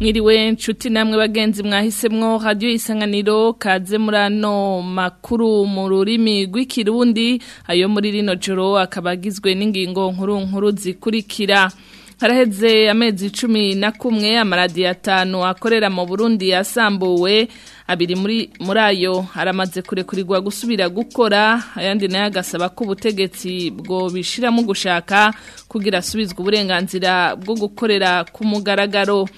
mwiriwe nshuti namwe bagenzi mwahisemwo radiyo isanganiro kaze muri makuru mu rurimi rw'ikirundi ayo muri rino joro akaba agizwe n'ingingo nkuru nkuru zikurikira haraheze amezi cumi na kumwe amaradiyo atanu akorera mu burundi yasambuwe abiri muri ayo aramaze kurekurirwa gusubira gukora ayandi nayo agasaba ko ubutegetsi bwo bishyiramo gushaka kugira asubizwe uburenganzira bwo gukorera ku mugaragaro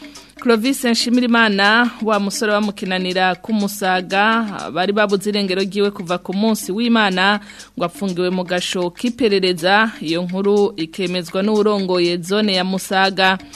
Clovis Nshimirimana wa musore bamukinanira kumusaga bari babuze irengero ryiwe kuva ku munsi w'Imana ngo apfungiwe mu gasho kiperereza iyo nkuru ikemezwa n'urongoye zone ya Musaga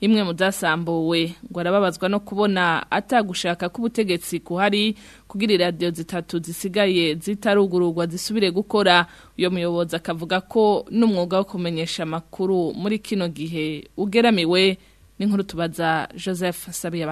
imwe mu zasambuwe ngo arababazwa no kubona atagushaka k'ubutegetsi kuhari kugira radio zitatu zisigaye zitarugururwa zisubire gukora uyu muyobozi akavuga ko n'umwuga wo kumenyesha amakuru muri kino gihe ugeramiwe n'inkuru tubaza joseph sabiye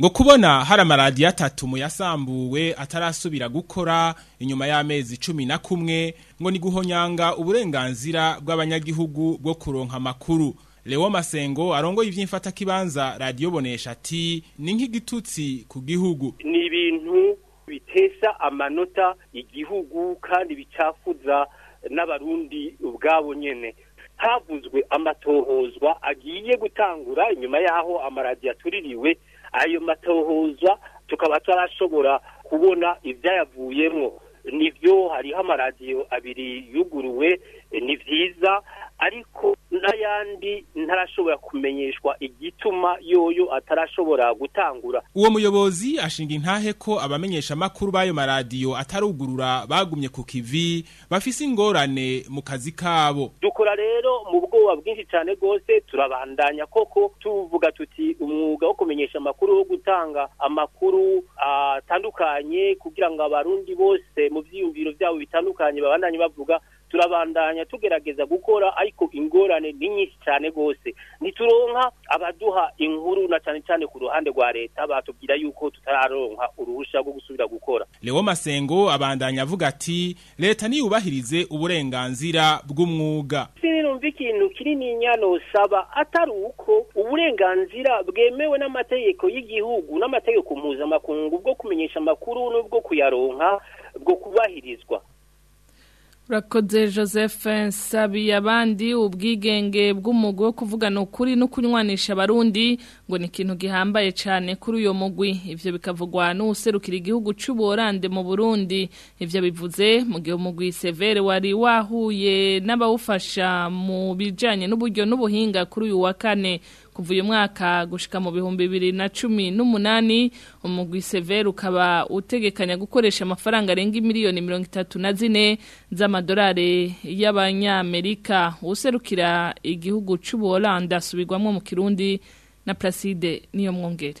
ngo kubona hari amaradiyo atatu mu yasambuwe atarasubira gukora inyuma y'amezi cumi na kumwe ngo ni guhonyanga uburenganzira bw'abanyagihugu bwo kuronka amakuru Leo Masengo arongoye iby'imfatakibanza radio bonesha ati ni nk'igitutsi ku gihugu ni ibintu bitesa amanota igihugu kandi bicafuza n'abarundi ubwabo nyene havuzwe amatohozwa agiye gutangura inyuma yaho amaradiyo atuririwe ayo matohozwa tukaba tarashobora kubona ibyayavuyemo nibyo hariho amaradiyo abiri yuguruwe ni byiza ariko n'ayandi ntarashobora kumenyeshwa igituma yoyo atarashobora gutangura uwo muyobozi ashinga intahe ko abamenyesha amakuru b'ayo maradiyo atarugurura bagumye ku kivi bafise ingorane mu kazi kabo dukora rero mu bwoba bwinshi cyane rwose turabandanya koko tuvuga tuti umwuga wo kumenyesha amakuru wo gutanga amakuru ah, atandukanye kugira ngo abarundi bose mu byiyumviro byabo bitandukanye babandanye bavuga turabandanya tugerageza gukora ariko ingorane ni nyinshi cyane rwose ntituronka abaduha inkuru na cyane cyane ku ruhande rwa leta batubwira yuko tutararonka uruhushya rwo gusubira gukora Leo Masengo abandanya avuga ati leta niyubahirize uburenganzira bw'umwumwuga sinumva ikintu kinini nyano saba atari uko uburenganzira bwemewe n'amategeko y'igihugu n'amategeko mpuzamakungu bwo kumenyesha amakuru n'ubwo kuyaronka bwo kubahirizwa urakoze joseph sabi abandi ubwigenge bw'umugwi wo kuvugana ukuri no kunywanisha abarundi ngo ni ikintu gihambaye cyane kuri uyu mugwi ibyo bikavugwa n'userukira igihugu cy'uburande mu burundi ibyo bivuze mu gihe umugwi severe wari wahuye n'abawufasha mu bijyanye n'uburyo n'ubuhinga kuri uyu wa kane kuva uyu mwaka gushika mu bihumbi bibiri na cumi n'umunani umugwi severe ukaba utegekanya gukoresha amafaranga arenga miliyoni mirongo itatu na zine z'amadolari y'abanyamerika userukira igihugu cy'ubuholanda asubirwamo mu kirundi na placide niyo mwongere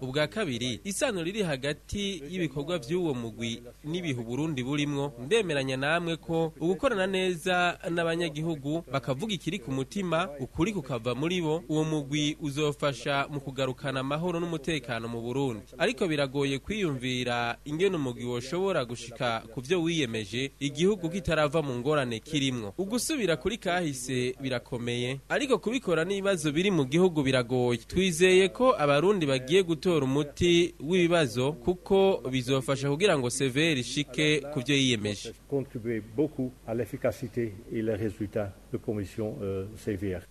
ubwa kabiri isano riri hagati y'ibikorwa vy'uwo mugwi n'ibihe uburundi burimwo ndemeranya nawe namwe ko ugukorana neza n'abanyagihugu bakavuga ikiri ku mutima ukuri kukava muri bo uwo mugwi uzofasha mu kugarukana amahoro n'umutekano mu Burundi ariko biragoye kwiyumvira ingene umugwi woshobora gushika ku byo wiyemeje igihugu kitarava mu ngorane kirimwo ugusubira kuri kahise birakomeye ariko kubikora n'ibibazo biri mu gihugu biragoye twizeye ko abarundi bagiye gutora umuti w'ibibazo kuko bizofasha kugira ngo severi ishike ku byo yiyemeje contribué beaucoup à l'efficacité et les résultats de commission euh, CVR.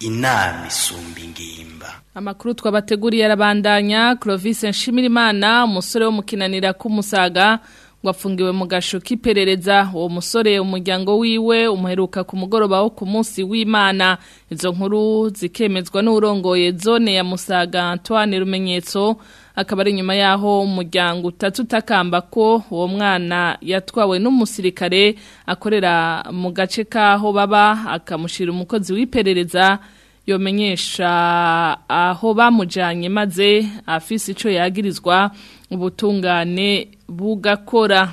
inama isumba ingimba amakuru twabateguriye arabandanya Clovis Nshimirimana umusore wo mu kinanira k'umusaga wafungiwe mu gasho k'iperereza uwo musore umuryango wiwe umuheruka ku mugoroba wo ku munsi w'imana izo nkuru zikemezwa n'urongoye zone ya musaga Antoine rumenyetso akaba ari nyuma yaho umuryango utatu ko uwo mwana yatwawe n'umusirikare akorera mu gace k'aho baba akamushira umukozi w'iperereza yomenyesha aho bamujyanye maze afisi icyo yagirizwa ubutungane bugakora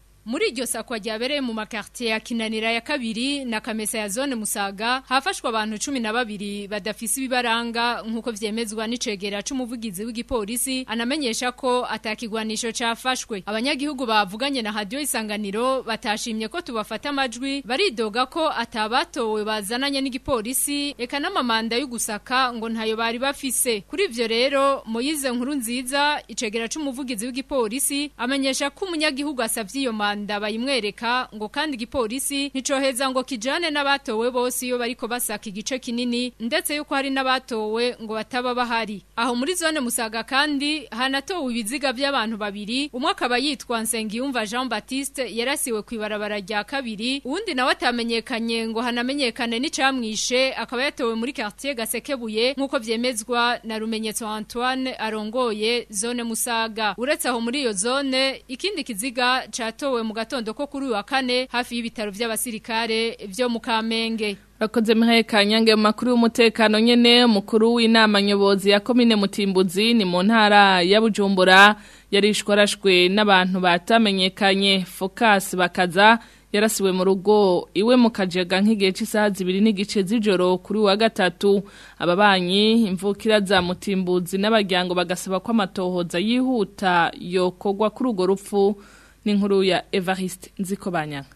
muri iryo sakwa ryabereye mu makartier ya kinanira ya kabiri na kamesa ya zone musaga hafashwe abantu cumi na babiri badafise ibibaranga nk'uko vyemezwa n'icegera c'umuvugizi w'igipolisi anamenyesha ko ata atakigwanisho cafashwe abanyagihugu bavuganye na hadiyo isanganiro batashimye ko tubafata amajwi baridoga ko atabatowe bazananye n'igipolisi eka n'amamanda y'ugusaka ngo ntayo bari bafise kuri ivyo rero moyize nkuru nziza icegera c'umuvugizi w'igipolisi amenyesha ko umunyagihugu asavye iyo manda ndaba bayimwereka ngo kandi igipolisi nticoheza ngo kijane n'abatowe bose iyo bariko basaka igice kinini ndetse yuko hari n'abatowe ngo bataba bahari aho muri zone Musaga kandi hanatowe ibiziga by'abantu babiri umwe akaba yitwa Nsengiyumva Jean Baptiste yarasiwe ku ibarabara rya kabiri uwundi nawe atamenyekanye ngo hanamenyekane n'icamwishe akaba yatowe muri quartier Gasekebuye nk'uko byemezwa na Rumenyetso Antoine arongoye zone Musaga uretse aho muri iyo zone ikindi kiziga catowe mu gatondo ko kuri uyu wa kane hafi y'ibitaro by'abasirikare byo mu kamenge Bakoze mihaye kanyange makuru y'umutekano nyene mukuru w'inama nyobozi ya komine Mutimbuzi ni mu ntara ya Bujumbura yarishwarashwe n'abantu batamenyekanye Focus bakaza yarasiwe mu rugo iwe mu kajaga nk'igihe cy'isaha zibiri n'igice z'ijoro kuri wa gatatu ababanyi imvukira za mutimbuzi n'abaryango bagasaba ko amatohoza yihuta yokogwa kuri urwo rupfu n'inkuru ya Evariste Nzikobanyanga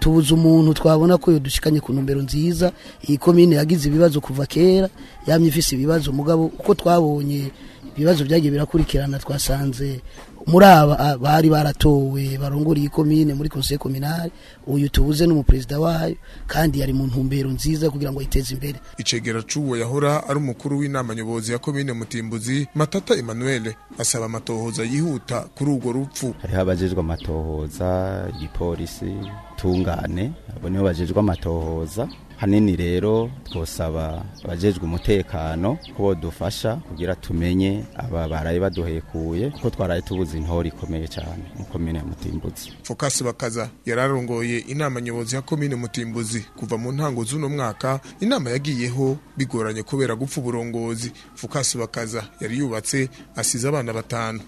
tubuze umuntu twabona ko dushikanye ku ntumbero nziza iyi komine yagize ibibazo kuva kera yamye ifise ibibazo mugabo uko twabonye ibibazo byagiye birakurikirana twasanze muri aba bari baratowe barongora komine muri conseil communal uyu tubuze n'umuperezida wayo kandi yari mu ntumbero nziza kugira ngo iteze imbere icegera cuwo yahora ari umukuru w'inama nyobozi ya komine Mutimbuzi Matata Emmanuel asaba amatohoza yihuta kuri urwo rupfu hari habajejwe amatohoza igipolisi tungane abone bajejwe amatohoza hanini rero twosaba abajejwe umutekano ko dufasha kugira tumenye aba baraye baduhekuye kuko twaraye tubuze intore ikomeye cyane mu komine Mutimbutsi Focus bakaza yararongoye inama nyobozi ya komine Mutimbuzi kuva mu ntango z'uno mwaka inama yagiyeho bigoranye kubera gupfa uburongozi Focus bakaza yari yubatse asize abana batanu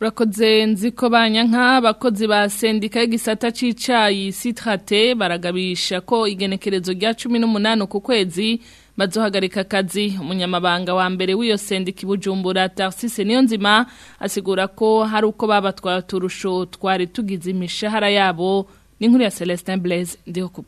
urakoze nzi ko banyanka abakozi ba sendika y'igisata cy'icyayi sitrate baragabisha ko igenekerezo rya cumi n'umunani ku kwezi bazohagarika akazi umunyamabanga wa mbere w'iyo sendika ibujumbura tarisise niyo nzima asigura ko hari uko babatwara uturusho twari tugize imishahara yabo n'inkuru ya celestin blaise ndiho ku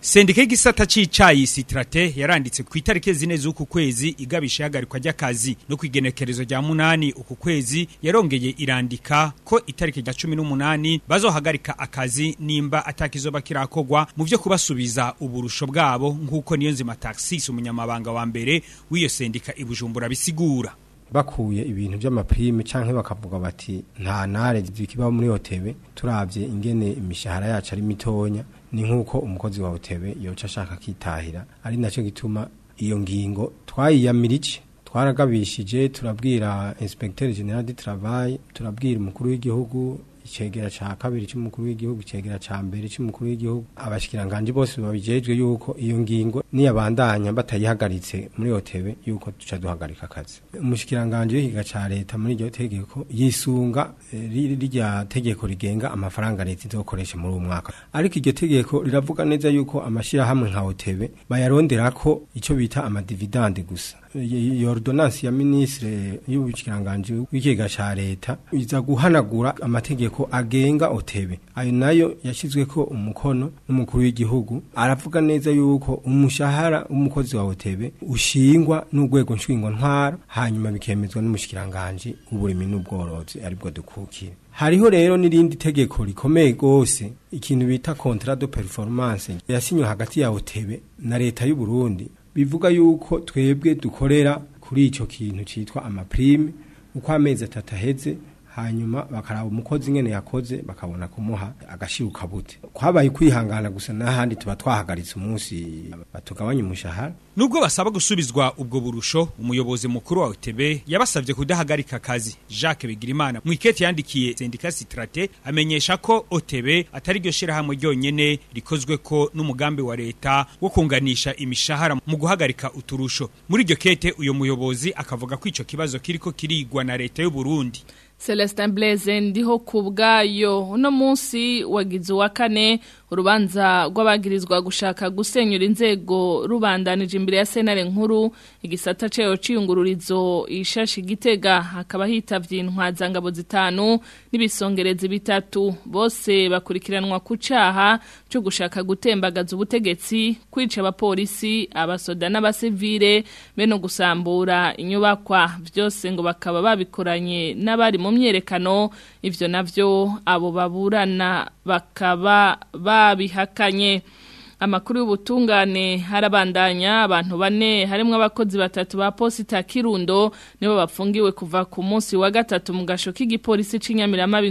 sendika y'igisata cy'icyayi sitirate yaranditse ku itariki zine z'uku kwezi igabisha ihagarikwa ry'akazi no ku igenekerezo rya munani uku kwezi yarongeye irandika ko itariki rya cumi n'umunani bazohagarika akazi nimba atakizoba kirakogwa mu byo kubasubiza uburusho bwabo nk'uko niyo nzima taxis umunyamabanga wa mbere w'iyo sendika ibujumbura bisigura bakuye ibintu by'amapirime cyangwa bakavuga bati nta nare zikiba muri hoteli turabye ingene imishahara yacu ari mitonya ni nk'uko umukozi wa utebe yoca ashaka kwitahira ari nacyo gituma iyo ngingo twayiyamira iki twaragabishije turabwira Inspecteur general de travail turabwira umukuru w'igihugu icegera ca kabiri c'umukuru w'igihugu icegera ca mbere c'umukuru w'igihugu abashikiranganje bose babijejwe yuko iyo ngingo niyabandanya batayihagaritse muri hotebe yuko tuca duhagarika akazi umushikiranganje w'ikiga ca leta muri iryo tegeko yisunga eh, rirya tegeko rigenga amafaranga leta izokoresha muri uwo mwaka ariko iryo tegeko riravuga neza yuko amashyirahamwe nka hotebe bayarondera ko icyo bita amadividande gusa iyo ordonance ya ministre y'ubukiranganji w'ikigega ca leta iza guhanagura amategeko agenga otebe ayo nayo yashizweko umukono n'umukuru w'igihugu aravuga neza yuko umushahara w'umukozi wa otebe ushingwa n'urwego nshingwa hanyuma bikemezwa n'umushikiranganje uburimi n'ubworozi aribwo dukukira hariho rero n'irindi tegeko rikomeye gose ikintu bita contrat de performance yasinywe hagati ya otebe na leta y'u Burundi bivuga yuko twebwe dukorera kuri icyo kintu cyitwa amaprime uko amezi atatu hanyuma bakaraba umukozi nyene yakoze bakabona kumuha agashiruka bute kwabaye kwihangana gusa n'ahandi tuba twahagaritse umunsi batugabanye umushahara nubwo basaba gusubizwa ubwo burusho umuyobozi mukuru wa UTB yabasabye kudahagarika akazi Jacques Bigirimana mwikete yandikiye sendika Sitrate amenyesha ko OTB atari ryo shirahamwe ryonyene rikozwe ko n'umugambi wa leta wo kunganisha imishahara mu guhagarika uturusho muri iryo kete uyo muyobozi akavuga ko icyo kibazo kiriko kirigwa na leta y'u Burundi celestin blaise ndiho ku bwayo uno munsi wagize uwa kane urubanza rw'abagirizwa gushaka gusenyura inzego rubandanije imbere ya senare nkuru igisata cyayo ciyungururizo ishashi gitega hakaba hitavye ngabo zitanu n'ibisongerezi bitatu bose bakurikiranwa ku cyaha cyo gushaka gutembagaza ubutegetsi kwica abapolisi abasoda n'abasivile be no gusambura inyubakwa byose ngo bakaba babikoranye n'abari mu myerekano ivyo navyo abo baburana bakaba ba babihakanye amakuru y'ubutungane harabandanya abantu bane harimo abakozi batatu ba posita kirundo nibo bafungiwe kuva ku munsi wa gatatu mu gasho k'igipolisi cy'inyamiramabi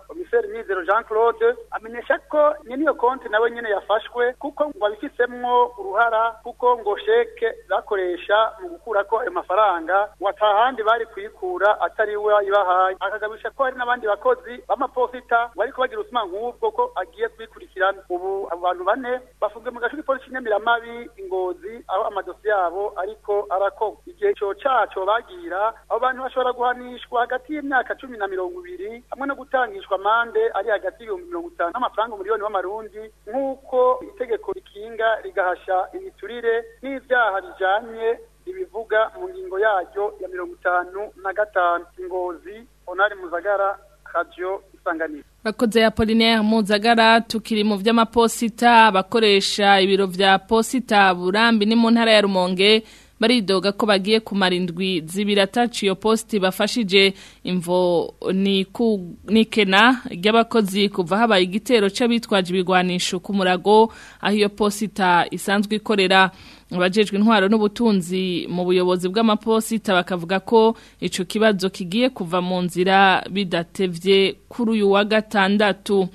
komiseri mizero jean claude amenyesha ko nyene iyo konte nawe nyine yafashwe kuko ngo babifitsemwo uruhara kuko ngo sheke zakoresha mu gukura ko ayo mafaranga ngo atahandi bari kuyikura atari we ibahaye akagabisha ko hari n'abandi bakozi b'amaposita bari kubagira ubuzima nk'ubwo ko agiye kubikurikirana ubu abantu bane bafunzwe mu gace k'ipolisi y'inyamiramabi ingozi aho amadosi yabo ariko arakorwa igihe cyo caco bagira abo bantu bashobora guhanishwa hagati y'imyaka cumi na mirongo ibiri hamwe no gutangishwa amande ari hagati y'ibihumbi mirongo itanu n'amafaranga miliyoni w'amarundi nk'uko rishinga rigahasha imiturire n'ibyaha bijanye ibivuga mu ngingo yaryo ya mirongo itanu na gatanu ingozi onari muzagara radiyo isanganiro bakoze ya polinaire Muzagara tukiri mu by'amaposita abakoresha ibiro bya posita burambi ni mu ntara ya rumonge baridoga ko bagiye kumara indwi zibirata ciyo posti bafashije imvo ni ku nikena ry'abakozi kuva habaye igitero c'abitwaje ibigwanisho ku murago aho posita isanzwe ikorera abajejwe intwaro n'ubutunzi mu buyobozi bw'amaposita bakavuga ko ico kibazo kigiye kuva mu nzira bidatevye kuri uyu wa gatandatu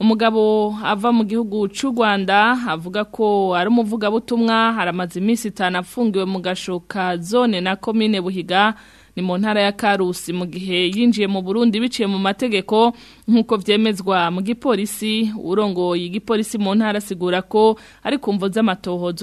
umugabo ava mu gihugu cy'u Rwanda avuga ko ari umuvugabutumwa haramaze iminsi itanu afungiwe mu zone na komine buhiga ni mu ya karusi mu gihe yinjiye mu burundi biciye mu mategeko nk'uko byemezwa mu gipolisi urongoye igipolisi mu ntara ko ari ku mvu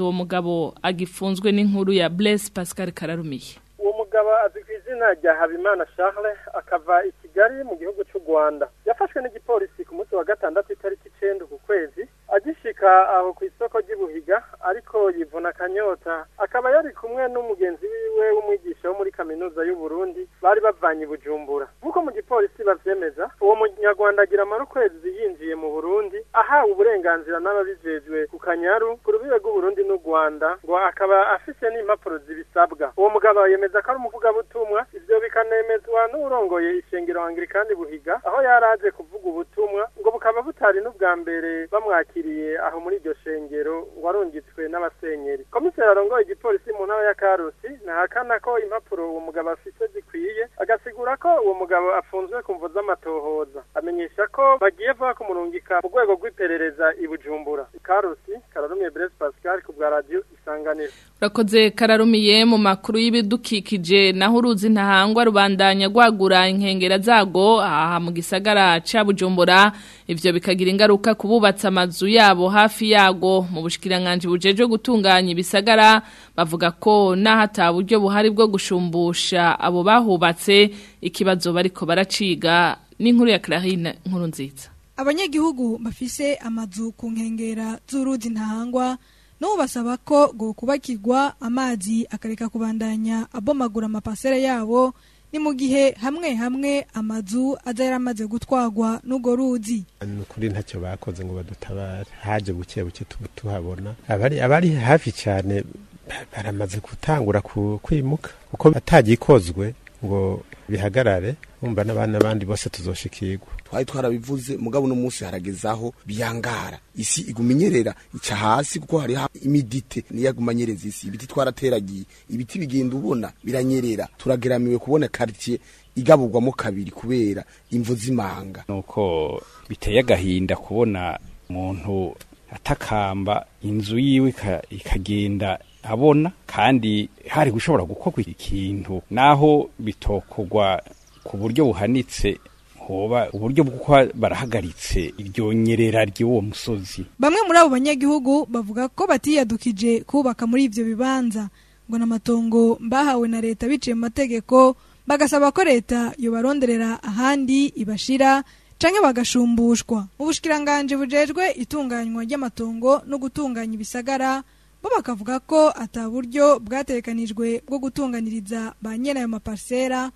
uwo mugabo agifunzwe n'inkuru ya Blaise Pascal Kararumiye uwo mugabo azwi ku izina rya habimana charles akava i kigali mu gihugu cy'u rwanda yafashwe n'igipolisi ku munsi wa gatandatu itariki akomoka aho ku isoko ry'ibuhiga ariko yivuna akanyota akaba yari kumwe n'umugenzi wiwe w'umwigisha wo muri kaminuza y'uburundi bari bavanye i bujumbura nk'uko mu gipolisi bavyemeza uwo munyarwanda agira amara ukwezi yinjiye mu burundi ahawe uburenganzira n'ababijejwe ku kanyaru ku rubibe rw'uburundi n'u rwanda ngo akaba afise n'impapuro zibisabwa uwo mugabo yemeza ko ari umuvugabutumwa ivyo bikanemezwa n'urongoye ishengero kandi buhiga aho yari aje kuvuga ubutumwa ngo bukaba butari n'ubwa mbere bamwakiriye aho muri iryo shengero ngo arungitswe n'abasenyeri komiseri arongoye igipolisi mu ntara ya karusi ntahakana ko impapuro uwo mugabo afise zikwiye agasigura ko uwo mugabo afunzwe ku mvu z'amatohoza amenyesha ko bagiye vuba kumurungika mu rwego rw'iperereza i bujumbura karusi kararumye bresi pascal ku bwa radiyo isanganiro urakoze kararumiye mu makuru y'ibidukikije naho uruzi ntahangwa rubandanya rwagura inkengera zago aha mu gisagara cya bujumbura ibyo bikagira ingaruka kububatsa amazu yabo hafi yago mu bushikiranganji bujeje gutunganya ibisagara bavuga ko n'ahata buryo buhari bwo gushumbusha abo bahubatse ikibazo bariko baraciga n'inkuru ya Clarine nkuru nziza abanyagihugu bafise amazu ku nkengera z'uruzi ntahangwa nabo basaba ko ngo kubakirwa amazi akareka kubandanya abomagura amapasere yabo ni mu gihe hamwe hamwe amazu aza yari amaze gutwagwa n'ubwo ruzi ni ukuri ntacyo bakoze ngo badutabare haje buke buke tuhabona abari hafi cyane baramaze gutangura kwimuka kuko atagikozwe ngo bihagarare wumva n'abandi bose tuzoshikirwa twari twarabivuze mugabo uno munsi aho biyangara isi igumenyerera ica hasi kuko hariho imidite niyagumanyereza isi ibiti twarateragiye ibiti bigenda ubona biranyerera turageramiwe kubona quartier igaburwamo kabiri kubera imvu z'imanga nuko biteye agahinda kubona umuntu atakamba inzu yiwe ikagenda abona kandi hari gushobora gukorwa ikintu naho bitokogwa ku buryo buhanitse hoba uburyo bw'uko barahagaritse iryo nyerera ry'uwo musozi bamwe muri abo banyagihugu bavuga ko batiyadukije kubaka muri ibyo bibanza ngo n'amatongo bahawe na leta biciye mu mategeko bagasaba ko leta yobaronderera ahandi ibashira canke bagashumbushwa ubushikiranganje bujejwe itunganywa ry'amatongo no gutunganya ibisagara bo bakavuga ko ata buryo bwaterekanijwe bwo gutunganiriza ba nyirayo maparsera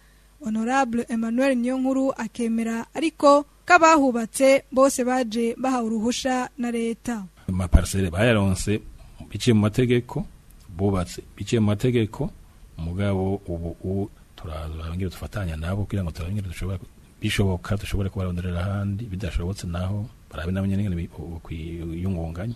honorable emmanuel niyonkuru akemera ariko ko abahubatse bose baje bahawe uruhushya na leta amapariseri bayaronse biciye mu mategeko bubatse biciye mu mategeko umugabo ubu turarangira dufatanya nabo kugira ngo turangire dushobora bishoboka dushobore kubarondorera ahandi bidashobotse naho barabe nabo nyene kwiyungunganya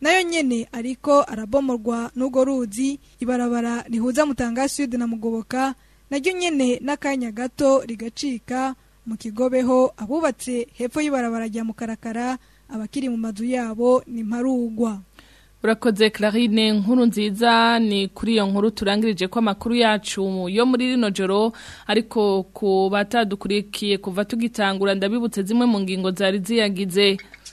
nayo nyine ariko arabomorwa n’ubwo ruzi ibarabara rihuza mutanga sud na mugoboka naryo nyine n'akanya gato rigacika mu kigobeho abubatse hepfo y'ibarabara rya mukarakara abakiri mu mazu yabo ni mparugwa urakoze clarine nkuru nziza ni kuri iyo nkuru turangirije ko amakuru yacu yo muri rino joro ariko ku batadukurikiye kuva tugitangura ndabibutse zimwe mu ngingo zari ziyagize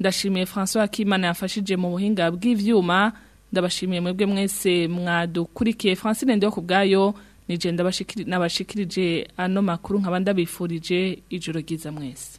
ndashimiye François Kimana yafashije mu buhinga bw'ivyuma ndabashimiye mwebwe mwese mwadukurikiye francine ndiho ku bwayo nigenda nabashikirije ano makuru nkaba ndabifurije ijoro ryiza mwese